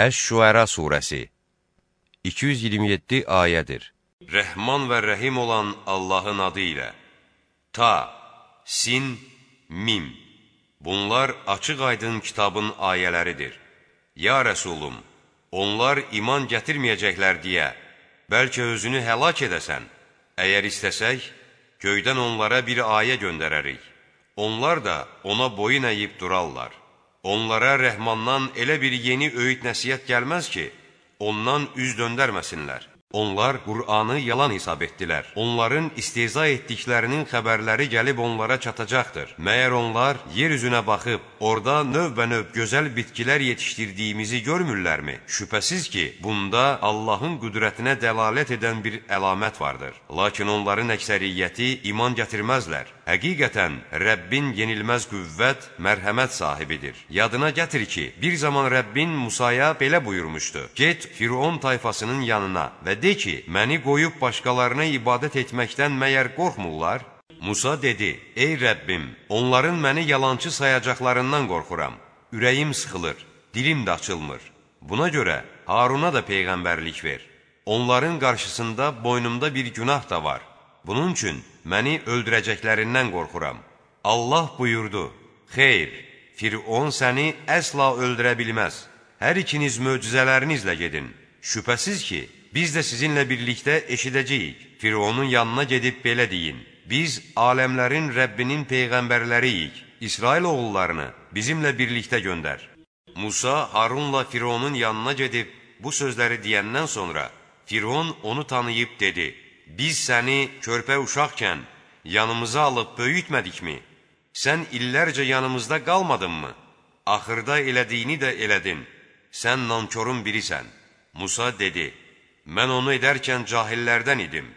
Əş-Şüəra surəsi 227 ayədir. Rəhman və Rəhim olan Allahın adı ilə Ta, Sin, Mim Bunlar açıq-aydın kitabın ayələridir. Ya Rəsulum, onlar iman gətirməyəcəklər deyə, bəlkə özünü həlak edəsən. Əgər istəsək, göydən onlara bir ayə göndərərik. Onlar da ona boyun əyib durarlar. Onlara rəhmandan elə bir yeni öyüd nəsiyyət gəlməz ki, ondan üz döndərməsinlər. Onlar Qur'anı yalan hesab etdilər. Onların isteza etdiklərinin xəbərləri gəlib onlara çatacaqdır. Məyər onlar yer üzünə baxıb, orada növbə-növ gözəl bitkilər yetişdirdiyimizi görmürlərmi? Şübhəsiz ki, bunda Allahın qüdrətinə dəlalət edən bir əlamət vardır. Lakin onların əksəriyyəti iman gətirməzlər. Həqiqətən, Rəbbin yenilməz qüvvət, mərhəmət sahibidir. Yadına gətir ki, bir zaman Rəbbin Musaya belə buyurmuşdu. Get, Firon tayfasının yanına və de ki, məni qoyub başqalarına ibadət etməkdən məyər qorxmurlar? Musa dedi, ey Rəbbim, onların məni yalancı sayacaqlarından qorxuram. Ürəyim sıxılır, dilim də açılmır. Buna görə Haruna da peyğəmbərlik ver. Onların qarşısında boynumda bir günah da var. Bunun üçün məni öldürəcəklərindən qorxuram. Allah buyurdu, Xeyr, Firon səni əsla öldürə bilməz. Hər ikiniz möcüzələrinizlə gedin. Şübhəsiz ki, biz də sizinlə birlikdə eşidəcəyik. Fironun yanına gedib belə deyin, biz aləmlərin Rəbbinin peyğəmbərləriyik. İsrail oğullarını bizimlə birlikdə göndər. Musa Harunla Fironun yanına gedib bu sözləri deyəndən sonra Firon onu tanıyıb dedi, Biz səni körpə uşaqkən yanımıza alıb böyütmədikmi? Sən illərcə yanımızda qalmadınmı? Axırda elədiyini də elədin. Sən nankorun birisən. Musa dedi, mən onu edərkən cahillərdən idim.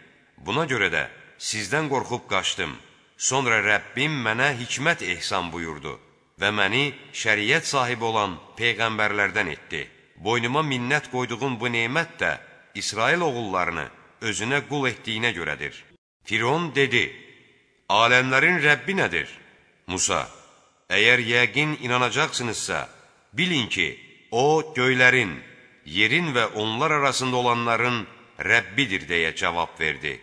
Buna görə də sizdən qorxub qaçdım. Sonra Rəbbim mənə hikmət ehsan buyurdu və məni şəriət sahibi olan peyğəmbərlərdən etdi. Boynuma minnət qoyduğum bu neymət də İsrail oğullarını özünə qul etdiyinə görədir. Firon dedi, aləmlərin Rəbbi nədir? Musa, əgər yəqin inanacaqsınızsa, bilin ki, o göylərin, yerin və onlar arasında olanların Rəbbidir deyə cavab verdi.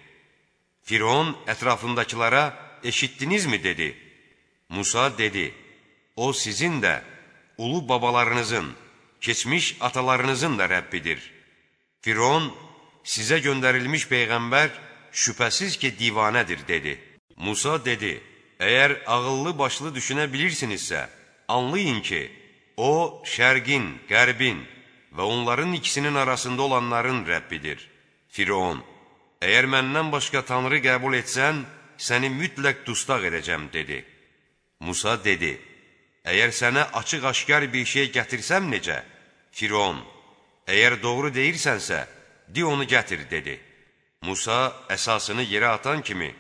Firon ətrafındakılara, eşitdinizmi dedi? Musa dedi, o sizin də, ulu babalarınızın, keçmiş atalarınızın da Rəbbidir. Firon sizə göndərilmiş Peyğəmbər şübhəsiz ki, divanədir, dedi. Musa dedi, əgər ağıllı başlı düşünə bilirsinizsə, anlayın ki, o, şərqin, qərbin və onların ikisinin arasında olanların Rəbbidir. Firon, əgər məndən başqa tanrı qəbul etsən, səni mütləq dustaq edəcəm, dedi. Musa dedi, əgər sənə açıq-aşkar bir şey gətirsəm necə? Firon, əgər doğru deyirsənsə, di onu gətir, dedi. Musa əsasını yerə atan kimi,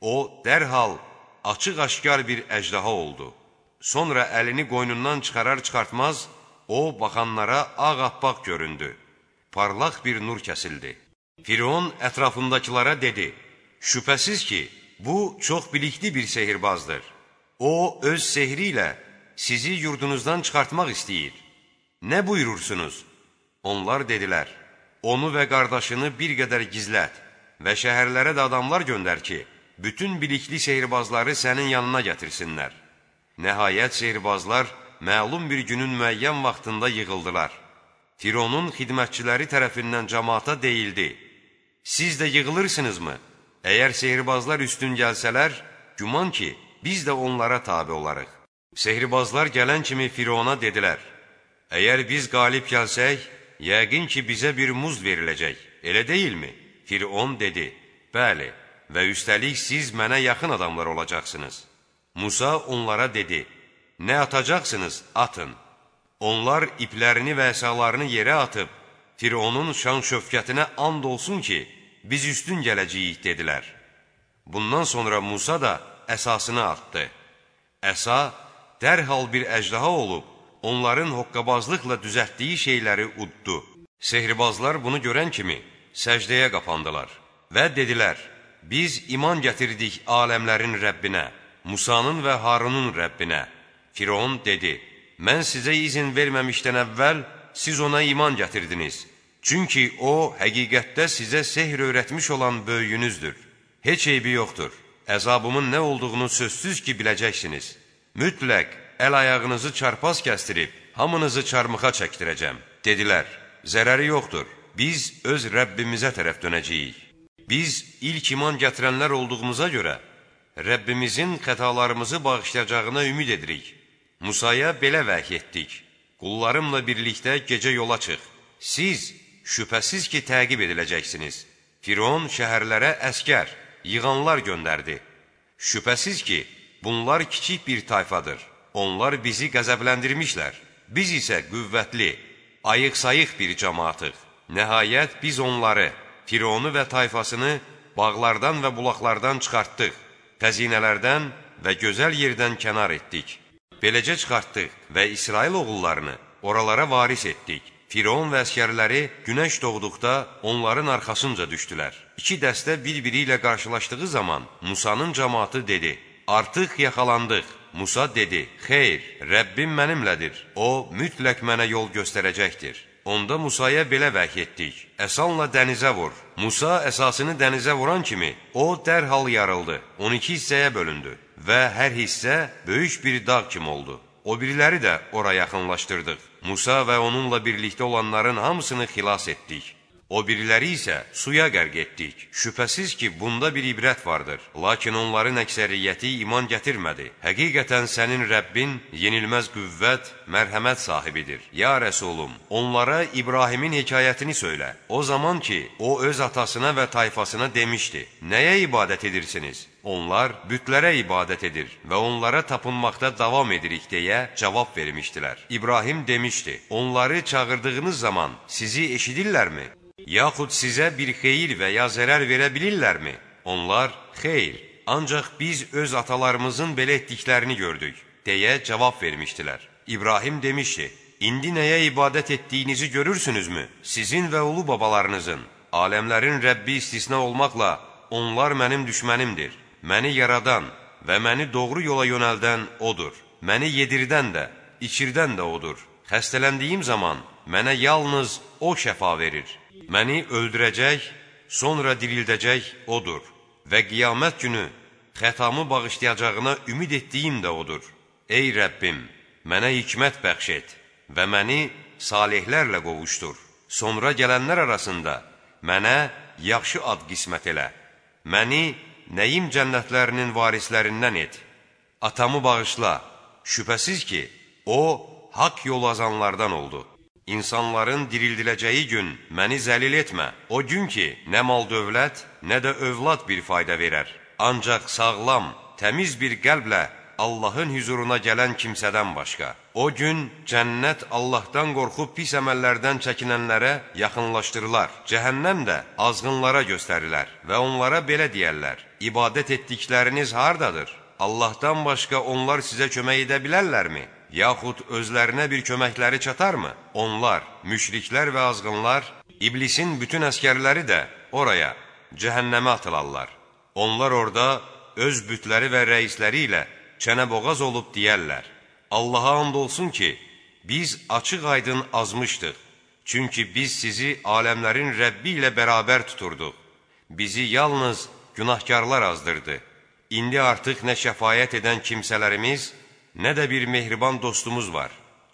o dərhal açıq-aşkar bir əjdaha oldu. Sonra əlini qoynundan çıxarar-çıxartmaz, o baxanlara ağappaq göründü. Parlaq bir nur kəsildi. Firon ətrafındakılara dedi, şübhəsiz ki, bu çox bilikli bir sehirbazdır. O, öz sehri ilə sizi yurdunuzdan çıxartmaq istəyir. Nə buyurursunuz? Onlar dedilər, onu və qardaşını bir qədər gizlət və şəhərlərə də adamlar göndər ki, bütün bilikli sehirbazları sənin yanına gətirsinlər. Nəhayət sehirbazlar məlum bir günün müəyyən vaxtında yığıldılar. Fironun xidmətçiləri tərəfindən cəmaata deyildi, siz də yığılırsınızmı? Əgər sehirbazlar üstün gəlsələr, güman ki, biz də onlara tabi olarıq. Sehirbazlar gələn kimi Firona dedilər, əgər biz qalib gəlsək, yəqin ki, bizə bir muz veriləcək, elə deyilmi? Firon dedi, bəli, və üstəlik siz mənə yaxın adamlar olacaqsınız. Musa onlara dedi, nə atacaqsınız, atın. Onlar iplərini və əsalarını yerə atıb, Fironun şan şöfkətinə and olsun ki, biz üstün gələcəyik, dedilər. Bundan sonra Musa da əsasını atdı. Əsa dərhal bir əjdaha olub, onların hoqqabazlıqla düzəltdiyi şeyləri uddu. Sehirbazlar bunu görən kimi səcdəyə qapandılar və dedilər, biz iman gətirdik aləmlərin Rəbbinə, Musanın və Harunun Rəbbinə. Firon dedi, mən sizə izin verməmişdən əvvəl siz ona iman gətirdiniz. Çünki o, həqiqətdə sizə sehr öyrətmiş olan böyüyünüzdür. Heç eybi yoxdur. Əzabımın nə olduğunu sözsüz ki, biləcəksiniz. Mütləq əl-ayağınızı çarpaz kəstirib, hamınızı çarmıxa çəkdirəcəm. Dedilər, zərəri yoxdur, biz öz Rəbbimizə tərəf dönəcəyik. Biz ilk iman gətirənlər olduğumuza görə, Rəbbimizin xətalarımızı bağışlayacağına ümid edirik. Musaya belə vəhy etdik. Qullarımla birlikdə gecə yola çıx. Siz şübhəsiz ki, təqib ediləcəksiniz. Firon şəhərlərə əskər, yığanlar göndərdi. Şübhəsiz ki, bunlar kiçik bir tayfadır. Onlar bizi qəzəbləndirmişlər. Biz isə qüvvətli, ayıq-sayıq bir cəmaatıq. Nəhayət biz onları, Fironu və tayfasını bağlardan və bulaqlardan çıxartdıq. Xəzinələrdən və gözəl yerdən kənar etdik. Beləcə çıxartdıq və İsrail oğullarını oralara varis etdik. Firon və əskərləri günəş doğduqda onların arxasınca düşdülər. İki dəstə bir-biri ilə qarşılaşdığı zaman Musanın cəmatı dedi, artıq yaxalandıq. Musa dedi, xeyr, Rəbbim mənimlədir, o mütləq mənə yol göstərəcəkdir. Onda Musaya belə vəhy etdik, əsanla dənizə vur. Musa əsasını dənizə vuran kimi, o dərhal yarıldı, 12 hissəyə bölündü və hər hissə böyük bir dağ kimi oldu. O biriləri də ora yaxınlaşdırdıq. Musa və onunla birlikdə olanların hamısını xilas etdik. O biriləri isə suya qərq etdik. Şübhəsiz ki, bunda bir ibrət vardır. Lakin onların əksəriyyəti iman gətirmədi. Həqiqətən sənin Rəbbin yenilməz qüvvət, mərhəmət sahibidir. Ya Rəsulum, onlara İbrahimin hekayətini söylə. O zaman ki, o öz atasına və tayfasına demişdi, nəyə ibadət edirsiniz? Onlar bütlərə ibadət edir və onlara tapınmaqda davam edirik deyə cavab vermişdilər. İbrahim demişdi, onları çağırdığınız zaman sizi eşidirlərmi? Yaxud sizə bir xeyir və ya zərər verə bilirlərmi? Onlar, xeyr, ancaq biz öz atalarımızın belə etdiklərini gördük, deyə cavab vermişdilər. İbrahim demişdi, indi nəyə ibadət etdiyinizi görürsünüzmü? Sizin və ulu babalarınızın, aləmlərin Rəbbi istisna olmaqla, onlar mənim düşmənimdir. Məni yaradan və məni doğru yola yönəldən O'dur. Məni yedirdən də, içirdən də O'dur. Xəstələndiyim zaman mənə yalnız O şəfa verir. Məni öldürəcək, sonra dirildəcək odur və qiyamət günü xətamı bağışlayacağına ümid etdiyim də odur. Ey Rəbbim, mənə hikmət bəxş et və məni salihlərlə qovuşdur. Sonra gələnlər arasında mənə yaxşı ad qismət elə. Məni nəyim cənnətlərinin varislərindən et. Atamı bağışla, şübhəsiz ki, o, haqq yol azanlardan oldu. İnsanların dirildiləcəyi gün məni zəlil etmə. O gün ki, nə mal dövlət, nə də övlad bir fayda verər. Ancaq sağlam, təmiz bir qəlblə Allahın hüzuruna gələn kimsədən başqa. O gün cənnət Allahdan qorxub pis əməllərdən çəkinənlərə yaxınlaşdırılar. Cəhənnəm də azğınlara göstərilər və onlara belə deyərlər: İbadət etdikləriniz hardadır? Allahdan başqa onlar sizə kömək edə bilərlərmi? Yaxud özlərinə bir köməkləri çatarmı? Onlar, müşriklər və azğınlar, iblisin bütün əskərləri də oraya, cəhənnəmə atılarlar. Onlar orada öz bütləri və rəisləri ilə çənəboğaz olub deyərlər, Allaha and olsun ki, biz açıq aydın azmışdıq. Çünki biz sizi aləmlərin Rəbbi ilə bərabər tuturduq. Bizi yalnız günahkarlar azdırdı. İndi artıq nə şəfayət edən kimsələrimiz, nə də bir mehriban dostumuz var.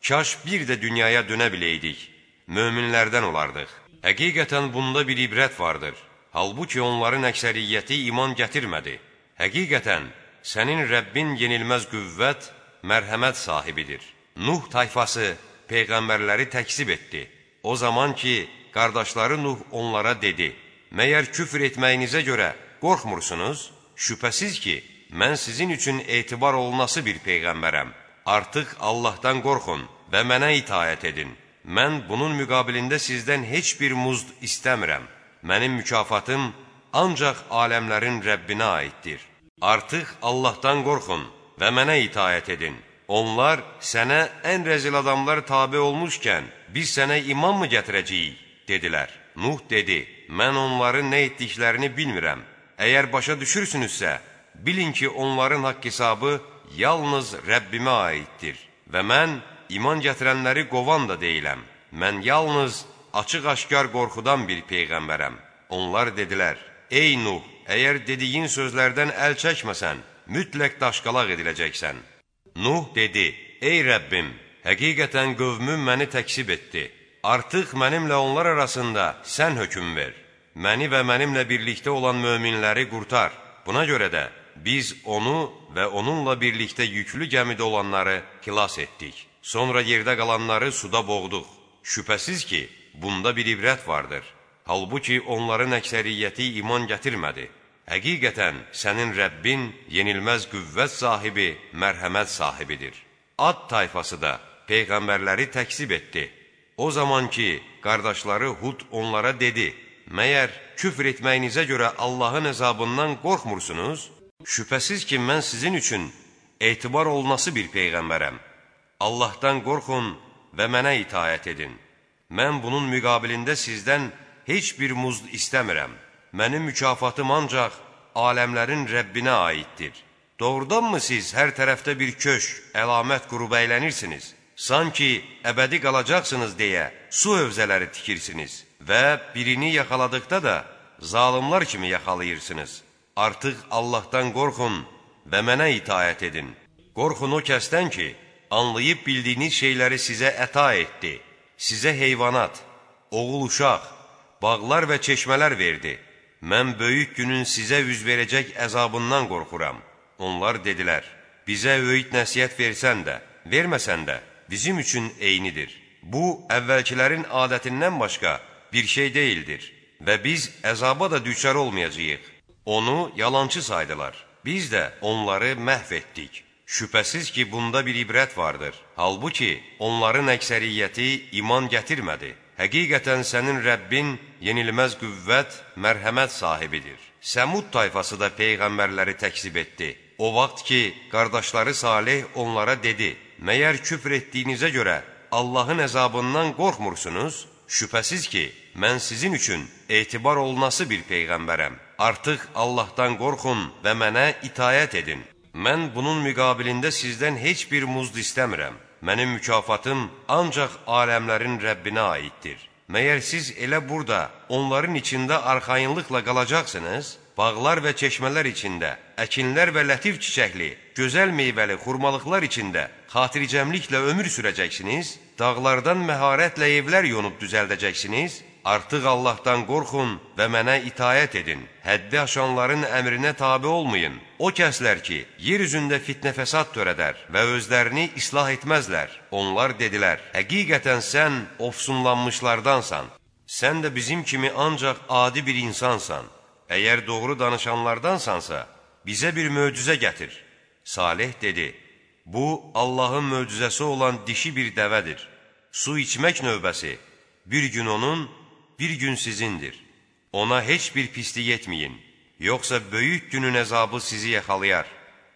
Kaş bir də dünyaya dönə biləydik, möminlərdən olardıq. Həqiqətən bunda bir ibrət vardır. Halbuki onların əksəriyyəti iman gətirmədi. Həqiqətən, sənin Rəbbin yenilməz qüvvət, mərhəmət sahibidir. Nuh tayfası peyğəmbərləri təksib etdi. O zaman ki, qardaşları Nuh onlara dedi, Məyər küfr etməyinizə görə qorxmursunuz? Şübhəsiz ki, mən sizin üçün etibar olunası bir peyğəmbərəm. Artıq Allahdan qorxun və mənə itayət edin. Mən bunun müqabilində sizdən heç bir muzd istəmirəm. Mənim mükafatım ancaq aləmlərin Rəbbinə aiddir. Artıq Allahdan qorxun və mənə itayət edin. Onlar sənə ən rəzil adamlar tabi olmuşkən, biz sənə iman mı gətirəcəyik? Dedilər. Nuh dedi, mən onların nə etdiklərini bilmirəm. Əgər başa düşürsünüzsə, bilin ki, onların haqq hesabı yalnız Rəbbimə aiddir və mən iman gətirənləri qovan da deyiləm. mən yalnız açıq-aşkar qorxudan bir peyğəmbərəm. Onlar dedilər, ey Nuh, əgər dediyin sözlərdən əl çəkməsən, mütləq daşqalaq ediləcəksən. Nuh dedi, ey Rəbbim, həqiqətən qövmüm məni təksib etdi. Artıq mənimlə onlar arasında sən hökm ver. Məni və mənimlə birlikdə olan möminləri qurtar. Buna görə də biz onu və onunla birlikdə yüklü gəmidə olanları xilas etdik. Sonra yerdə qalanları suda boğduq. Şübhəsiz ki, bunda bir ibrət vardır. Halbuki onların əksəriyyəti iman gətirmədi. Həqiqətən sənin Rəbbin yenilməz qüvvət sahibi, mərhəmət sahibidir. Ad tayfası da peyğəmbərləri təksib etdi. O zaman ki, qardaşları Hud onlara dedi, Məyər küfr etməyinizə görə Allahın əzabından qorxmursunuz? Şübhəsiz ki, mən sizin üçün etibar olunası bir peyğəmbərəm. Allahdan qorxun və mənə itayət edin. Mən bunun müqabilində sizdən heç bir muzd istəmirəm. Mənim mükafatım ancaq aləmlərin Rəbbinə aiddir. Doğrudanmı siz hər tərəfdə bir köşk, əlamət qurub əylənirsiniz? Sanki əbədi qalacaqsınız deyə su hövzələri tikirsiniz və birini yaxaladıqda da zalimlar kimi yaxalayırsınız. Artıq Allahdan qorxun və mənə itayət edin. Qorxun o kəsdən ki, anlayıb bildiyiniz şeyləri sizə əta etdi. Sizə heyvanat, oğul uşaq, bağlar və çeşmələr verdi. Mən böyük günün sizə üz verəcək əzabından qorxuram. Onlar dedilər, bizə öyüd nəsiyyət versən də, verməsən də, bizim üçün eynidir. Bu, əvvəlkilərin adətindən başqa bir şey deyildir və biz əzaba da düçar olmayacağıq. Onu yalançı saydılar. Biz də onları məhv etdik. Şübhəsiz ki, bunda bir ibrət vardır. Halbuki, onların əksəriyyəti iman gətirmədi. Həqiqətən sənin Rəbbin yenilməz qüvvət, mərhəmət sahibidir. Səmud tayfası da peyğəmbərləri təksib etdi. O vaxt ki, qardaşları Salih onlara dedi, Məyər küfr etdiyinizə görə Allahın əzabından qorxmursunuz? Şübhəsiz ki, mən sizin üçün etibar olunası bir peyğəmbərəm. Artıq Allahdan qorxun və mənə itayət edin. Mən bunun müqabilində sizdən heç bir muzd istəmirəm. Mənim mükafatım ancaq aləmlərin Rəbbinə aiddir. Məyər siz elə burada onların içində arxayınlıqla qalacaqsınız? Bağlar və çeşmələr içində, əkinlər və lətif çiçəkli, gözəl meyvəli xurmalıqlar içində xatircəmliklə ömür sürəcəksiniz? Dağlardan məharətlə evlər yonub düzəldəcəksiniz? Artıq Allahdan qorxun və mənə itayət edin. Həddi aşanların əmrinə tabi olmayın. O kəslər ki, yer üzündə fitnə fəsad törədər və özlərini islah etməzlər. Onlar dedilər, həqiqətən sən ofsunlanmışlardansan. Sən də bizim kimi ancaq adi bir insansan. Əgər doğru danışanlardansansa, bizə bir möcüzə gətir. Salih dedi, bu Allahın möcüzəsi olan dişi bir dəvədir. Su içmək növbəsi bir gün onun, bir gün sizindir. Ona heç bir pislik etməyin, yoxsa böyük günün əzabı sizi yaxalayar.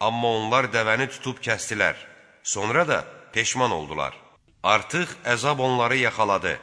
Amma onlar dəvəni tutub kəstilər, sonra da peşman oldular. Artıq əzab onları yaxaladı.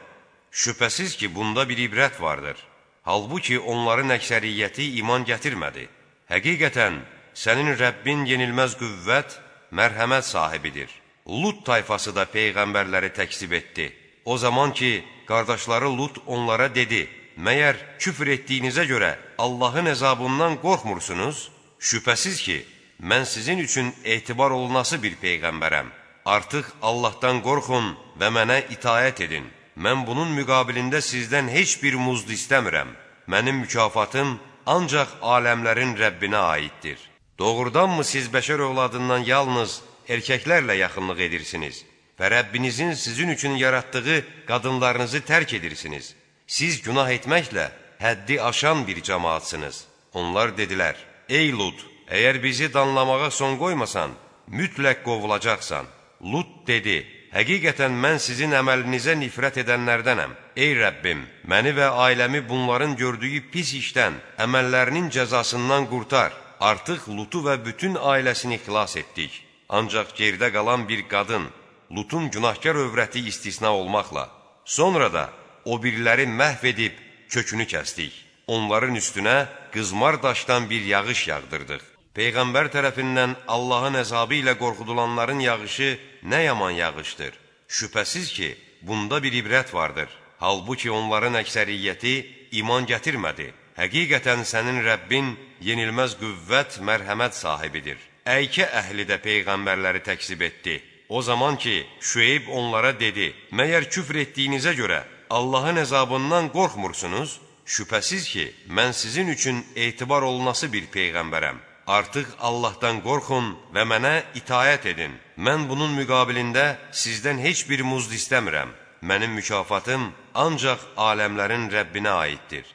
Şübhəsiz ki, bunda bir ibrət vardır. Halbuki onların əksəriyyəti iman gətirmədi. Həqiqətən, sənin Rəbbin yenilməz qüvvət, mərhəmət sahibidir. Lut tayfası da peyğəmbərləri təksib etdi. O zaman ki, qardaşları Lut onlara dedi, Məyər küfr etdiyinizə görə Allahın əzabından qorxmursunuz? Şübhəsiz ki, mən sizin üçün etibar olunası bir peyğəmbərəm. Artıq Allahdan qorxun və mənə itayət edin. Mən bunun müqabilində sizdən heç bir muzd istəmirəm. Mənim mükafatım ancaq aləmlərin Rəbbinə aiddir. Doğrudanmı siz bəşər övladından yalnız erkəklərlə yaxınlıq edirsiniz? Və Rəbbinizin sizin üçün yaratdığı qadınlarınızı tərk edirsiniz. Siz günah etməklə həddi aşan bir cəmaatsınız. Onlar dedilər, ey Lut, əgər bizi danlamağa son qoymasan, mütləq qovulacaqsan. Lut dedi, həqiqətən mən sizin əməlinizə nifrət edənlərdənəm. Ey Rəbbim, məni və ailəmi bunların gördüyü pis işdən, əməllərinin cəzasından qurtar. Artıq Lutu və bütün ailəsini xilas etdik. Ancaq gerdə qalan bir qadın, Lutun günahkar övrəti istisna olmaqla, sonra da o biriləri məhv edib kökünü kəsdik. Onların üstünə qızmar daşdan bir yağış yağdırdıq. Peyğəmbər tərəfindən Allahın əzabı ilə qorxudulanların yağışı nə yaman yağışdır. Şübhəsiz ki, bunda bir ibrət vardır. Halbuki onların əksəriyyəti iman gətirmədi. Həqiqətən sənin Rəbbin yenilməz qüvvət, mərhəmət sahibidir. Əykə əhli də peyğəmbərləri təksib etdi. O zaman ki, Şüeyb onlara dedi, məyər küfr etdiyinizə görə Allahın əzabından qorxmursunuz? Şübhəsiz ki, mən sizin üçün etibar olunası bir peyğəmbərəm. Artıq Allahdan qorxun və mənə itayət edin. Mən bunun müqabilində sizdən heç bir muzd istəmirəm. Mənim mükafatım ancaq aləmlərin Rəbbinə aiddir.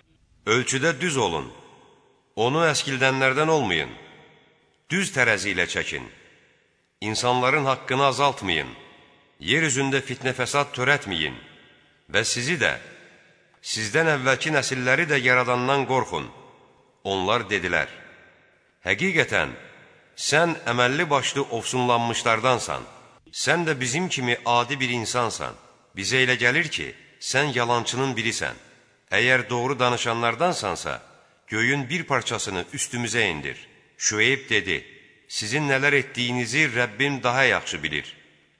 Ölçüdə düz olun. Onu əskildənlərdən olmayın. Düz tərəzi ilə çəkin. İnsanların haqqını azaltmayın. Yer üzündə fitnə fəsad törətməyin. Və sizi də, sizdən əvvəlki nəsilləri də yaradandan qorxun. Onlar dedilər, Həqiqətən, sən əməlli başlı ofsunlanmışlardansan. Sən də bizim kimi adi bir insansan. Bizə elə gəlir ki, sən yalançının birisən. Əgər doğru danışanlardansansa, göyün bir parçasını üstümüzə indir. Şüeyb dedi, sizin nələr etdiyinizi Rəbbim daha yaxşı bilir.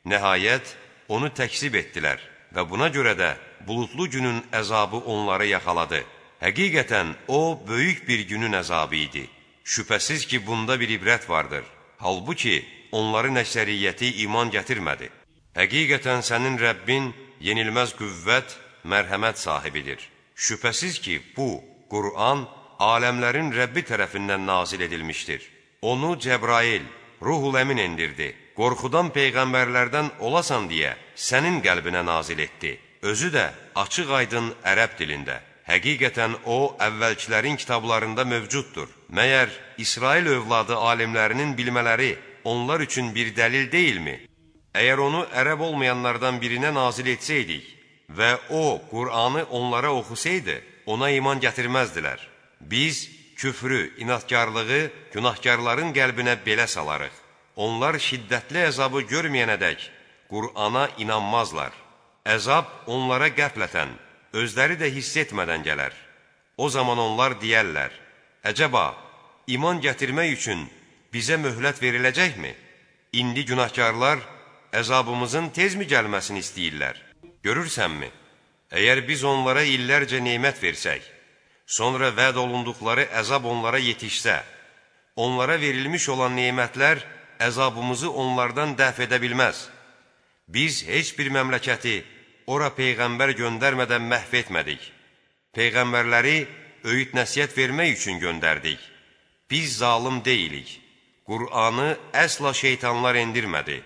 Nəhayət, onu təksib etdilər və buna görə də bulutlu günün əzabı onları yaxaladı. Həqiqətən, o, böyük bir günün əzabı idi. Şübhəsiz ki, bunda bir ibrət vardır. Halbuki, onların əksəriyyəti iman gətirmədi. Həqiqətən sənin Rəbbin yenilməz qüvvət, mərhəmət sahibidir. Şübhəsiz ki, bu, Qur'an, aləmlərin Rəbbi tərəfindən nazil edilmişdir. Onu Cəbrail, ruhul əmin endirdi. Qorxudan peyğəmbərlərdən olasan deyə sənin qəlbinə nazil etdi. Özü də açıq aydın ərəb dilində. Həqiqətən o, əvvəlkilərin kitablarında mövcuddur. Məyər İsrail övladı alimlərinin bilmələri onlar üçün bir dəlil deyilmi? Əgər onu ərəb olmayanlardan birinə nazil etsəydik və o, Qur'anı onlara oxusaydı, ona iman gətirməzdilər. Biz küfrü, inatkarlığı günahkarların qəlbinə belə salarıq. Onlar şiddətli əzabı görməyənədək Qur'ana inanmazlar. Əzab onlara qəflətən, özləri də hiss etmədən gələr. O zaman onlar deyərlər, əcəba, iman gətirmək üçün bizə möhlət veriləcəkmi? İndi günahkarlar əzabımızın tezmi gəlməsini istəyirlər? Görürsənmi? Əgər biz onlara illərcə neymət versək, sonra vəd olunduqları əzab onlara yetişsə, onlara verilmiş olan neymətlər əzabımızı onlardan dəf edə bilməz. Biz heç bir məmləkəti ora peyğəmbər göndərmədən məhv etmədik. Peyğəmbərləri öyüd nəsiyyət vermək üçün göndərdik. Biz zalım deyilik. Qur'anı əsla şeytanlar endirmədi.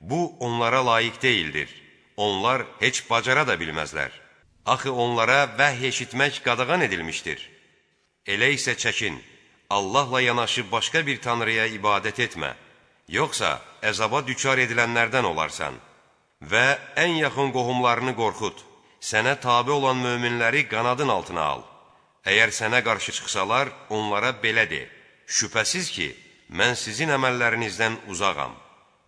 Bu, onlara layiq deyildir. Onlar heç bacara da bilməzlər. Axı onlara vəhy eşitmək qadağan edilmişdir. Elə isə çəkin, Allahla yanaşı başqa bir tanrıya ibadət etmə. Yoxsa əzaba düçar edilənlərdən olarsan və ən yaxın qohumlarını qorxut. Sənə tabi olan möminləri qanadın altına al. Əgər sənə qarşı çıxsalar, onlara belə de. Şübhəsiz ki, mən sizin əməllərinizdən uzağam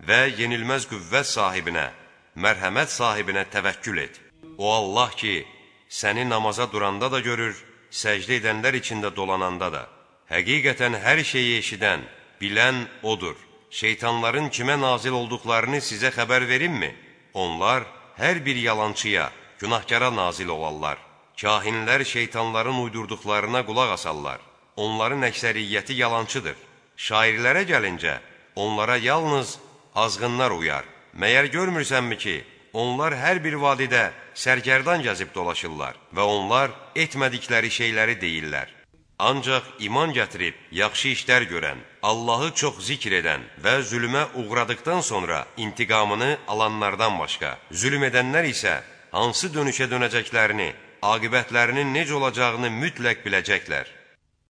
və yenilməz qüvvət sahibinə, mərhəmət sahibinə təvəkkül et. O Allah ki, səni namaza duranda da görür, səcdə edənlər içində dolananda da. Həqiqətən hər şeyi eşidən, bilən O'dur. Şeytanların kimə nazil olduqlarını sizə xəbər verimmi? Onlar hər bir yalançıya, günahkara nazil olarlar. Kahinlər şeytanların uydurduqlarına qulaq asarlar. Onların əksəriyyəti yalançıdır. Şairlərə gəlincə, onlara yalnız azğınlar uyar. Məyər görmürsənmi ki, onlar hər bir vadidə sərgərdan gəzib dolaşırlar və onlar etmədikləri şeyləri deyirlər. Ancaq iman gətirib, yaxşı işlər görən, Allahı çox zikr edən və zülmə uğradıqdan sonra intiqamını alanlardan başqa, zülm edənlər isə hansı dönüşə dönəcəklərini, aqibətlərinin necə olacağını mütləq biləcəklər.